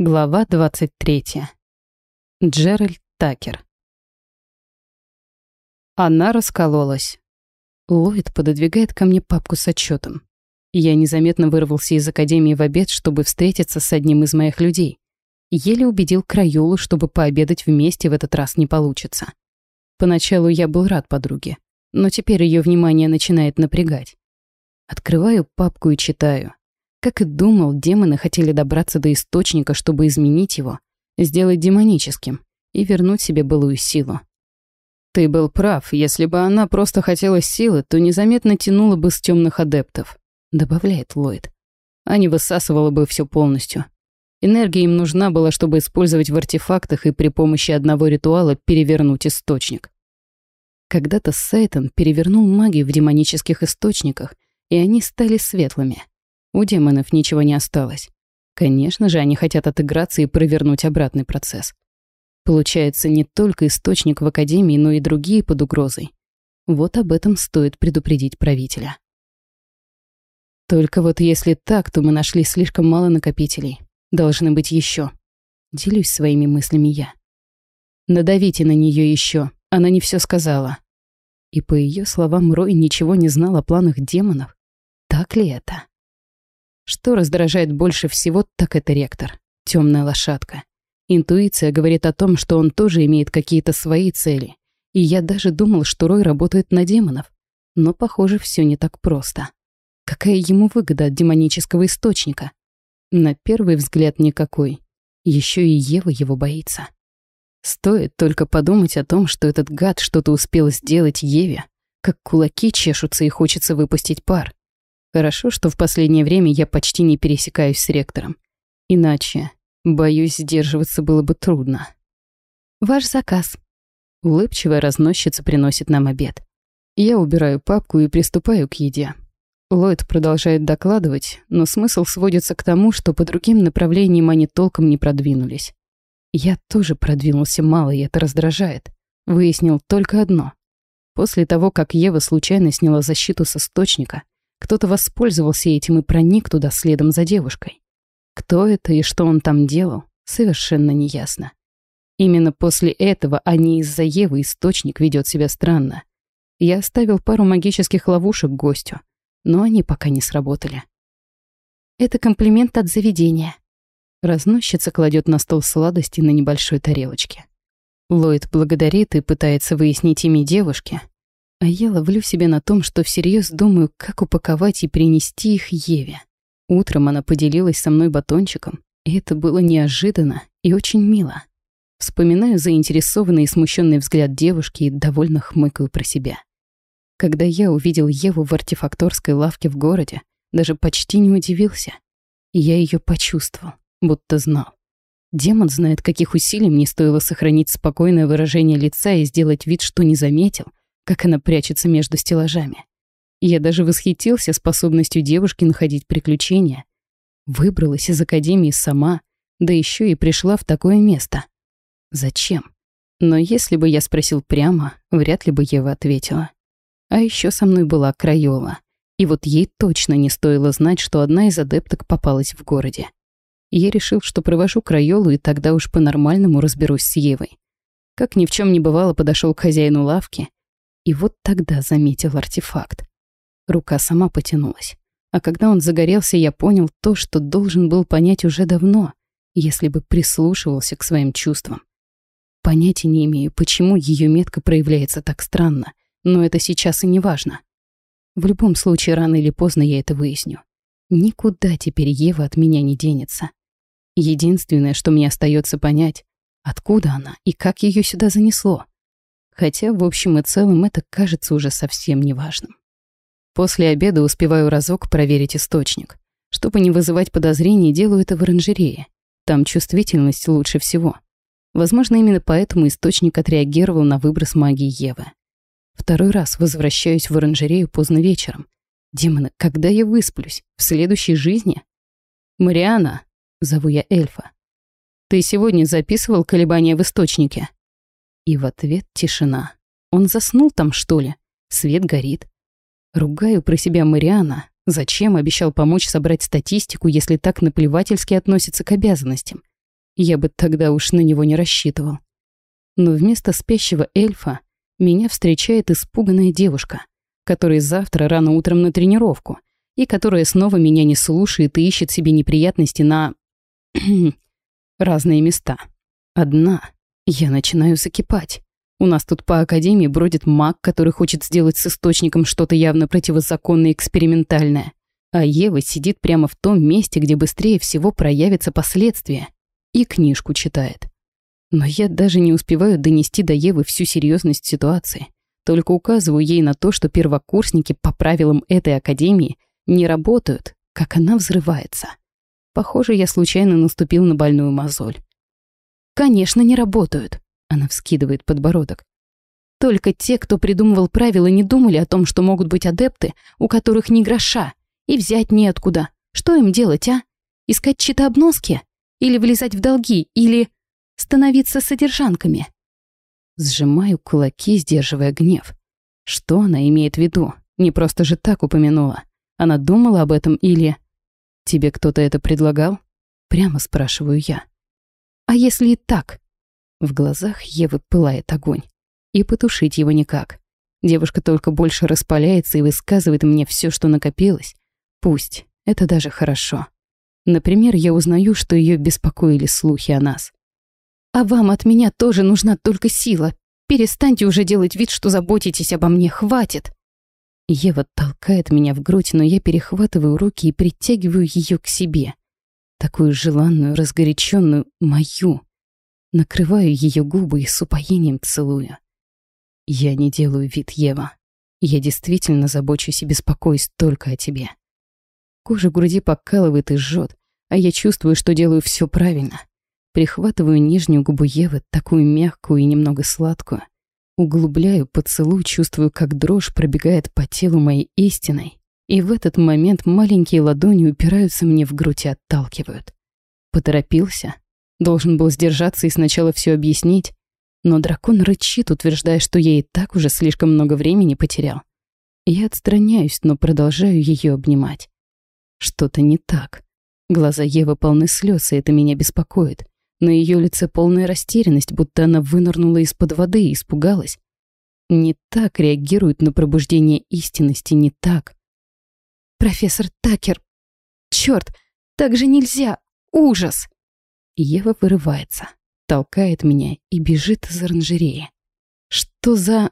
Глава 23. Джеральд Такер. Она раскололась. Ллойд пододвигает ко мне папку с отчетом. Я незаметно вырвался из академии в обед, чтобы встретиться с одним из моих людей. Еле убедил Крайолу, чтобы пообедать вместе в этот раз не получится. Поначалу я был рад подруге, но теперь ее внимание начинает напрягать. Открываю папку и читаю. Как и думал, демоны хотели добраться до источника, чтобы изменить его, сделать демоническим и вернуть себе былую силу. Ты был прав, если бы она просто хотела силы, то незаметно тянула бы с темных адептов, добавляет Ллойд. А не высасывала бы все полностью. Энергия им нужна была, чтобы использовать в артефактах и при помощи одного ритуала перевернуть источник. Когда-то Сайтон перевернул магию в демонических источниках, и они стали светлыми. У демонов ничего не осталось. Конечно же, они хотят отыграться и провернуть обратный процесс. Получается, не только источник в Академии, но и другие под угрозой. Вот об этом стоит предупредить правителя. Только вот если так, то мы нашли слишком мало накопителей. Должны быть еще. Делюсь своими мыслями я. Надавите на нее еще. Она не все сказала. И по ее словам, Рой ничего не знал о планах демонов. Так ли это? Что раздражает больше всего, так это ректор. Темная лошадка. Интуиция говорит о том, что он тоже имеет какие-то свои цели. И я даже думал, что Рой работает на демонов. Но, похоже, все не так просто. Какая ему выгода от демонического источника? На первый взгляд никакой. Еще и Ева его боится. Стоит только подумать о том, что этот гад что-то успел сделать Еве, как кулаки чешутся и хочется выпустить пар. Хорошо, что в последнее время я почти не пересекаюсь с ректором. Иначе, боюсь, сдерживаться было бы трудно. «Ваш заказ». Улыбчивая разносчица приносит нам обед. Я убираю папку и приступаю к еде. Ллойд продолжает докладывать, но смысл сводится к тому, что по другим направлениям они толком не продвинулись. Я тоже продвинулся мало, и это раздражает. Выяснил только одно. После того, как Ева случайно сняла защиту с источника, кто-то воспользовался этим и проник туда следом за девушкой. Кто это и что он там делал, совершенно неясно. Именно после этого, а не из-за Евы, источник ведет себя странно. Я оставил пару магических ловушек гостю, но они пока не сработали. Это комплимент от заведения. Разносчица кладет на стол сладости на небольшой тарелочке. Ллойд благодарит и пытается выяснить имя девушки, а я ловлю себя на том, что всерьез думаю, как упаковать и принести их Еве. Утром она поделилась со мной батончиком, и это было неожиданно и очень мило. Вспоминаю заинтересованный и смущенный взгляд девушки и довольно хмыкаю про себя. Когда я увидел Еву в артефакторской лавке в городе, даже почти не удивился. Я ее почувствовал, будто знал. Демон знает, каких усилий мне стоило сохранить спокойное выражение лица и сделать вид, что не заметил, как она прячется между стеллажами. Я даже восхитился способностью девушки находить приключения. Выбралась из академии сама, да еще и пришла в такое место. Зачем? Но если бы я спросил прямо, вряд ли бы Ева ответила. А еще со мной была Крайола. И вот ей точно не стоило знать, что одна из адепток попалась в городе. Я решил, что провожу Крайолу, и тогда уж по-нормальному разберусь с Евой. Как ни в чем не бывало, подошел к хозяину лавки и вот тогда заметил артефакт. Рука сама потянулась. А когда он загорелся, я понял то, что должен был понять уже давно, если бы прислушивался к своим чувствам. Понятия не имею, почему ее метка проявляется так странно, но это сейчас и не важно. В любом случае, рано или поздно я это выясню. Никуда теперь Ева от меня не денется. Единственное, что мне остается понять, откуда она и как ее сюда занесло. Хотя, в общем и целом, это кажется уже совсем неважным. После обеда успеваю разок проверить источник. Чтобы не вызывать подозрений, делаю это в оранжерее. Там чувствительность лучше всего. Возможно, именно поэтому источник отреагировал на выброс магии Евы. Второй раз возвращаюсь в оранжерею поздно вечером. Демона, когда я высплюсь? В следующей жизни? «Мариана», — зову я эльфа. «Ты сегодня записывал колебания в источнике?» И в ответ тишина. Он заснул там, что ли? Свет горит. Ругаю про себя Мариана. Зачем обещал помочь собрать статистику, если так наплевательски относится к обязанностям? Я бы тогда уж на него не рассчитывал. Но вместо спящего эльфа меня встречает испуганная девушка, которая завтра рано утром на тренировку, и которая снова меня не слушает и ищет себе неприятности на... разные места. Одна. Я начинаю закипать. У нас тут по академии бродит маг, который хочет сделать с источником что-то явно противозаконное и экспериментальное. А Ева сидит прямо в том месте, где быстрее всего проявятся последствия. И книжку читает. Но я даже не успеваю донести до Евы всю серьезность ситуации. Только указываю ей на то, что первокурсники по правилам этой академии не работают, как она взрывается. Похоже, я случайно наступил на больную мозоль. «Конечно, не работают», она вскидывает подбородок. Только те, кто придумывал правила, не думали о том, что могут быть адепты, у которых ни гроша, и взять неоткуда. Что им делать, а? Искать чьи-то обноски? Или влезать в долги? Или становиться содержанками? Сжимаю кулаки, сдерживая гнев. Что она имеет в виду? Не просто же так упомянула. Она думала об этом или... Тебе кто-то это предлагал? Прямо спрашиваю я. А если и так? В глазах Евы пылает огонь. И потушить его никак. Девушка только больше распаляется и высказывает мне все, что накопилось. Пусть, это даже хорошо. Например, я узнаю, что ее беспокоили слухи о нас. «А вам от меня тоже нужна только сила. Перестаньте уже делать вид, что заботитесь обо мне, хватит!» Ева толкает меня в грудь, но я перехватываю руки и притягиваю ее к себе. Такую желанную, разгоряченную, мою. Накрываю ее губы и с упоением целую. Я не делаю вид, Ева. Я действительно забочусь и беспокоюсь только о тебе. Кожа груди покалывает и жжет, а я чувствую, что делаю все правильно. Прихватываю нижнюю губу Евы, такую мягкую и немного сладкую. Углубляю поцелуй, чувствую, как дрожь пробегает по телу моей истиной. И в этот момент маленькие ладони упираются мне в грудь и отталкивают. Поторопился, Должен был сдержаться и сначала все объяснить, но дракон рычит, утверждая, что я и так уже слишком много времени потерял. Я отстраняюсь, но продолжаю ее обнимать. Что-то не так. Глаза Евы полны слез, и это меня беспокоит. На ее лице полная растерянность, будто она вынырнула из-под воды и испугалась. Не так реагирует на пробуждение истинности, не так. «Профессор Такер! Черт, так же нельзя! Ужас!» Ева вырывается, толкает меня и бежит из оранжереи. Что за...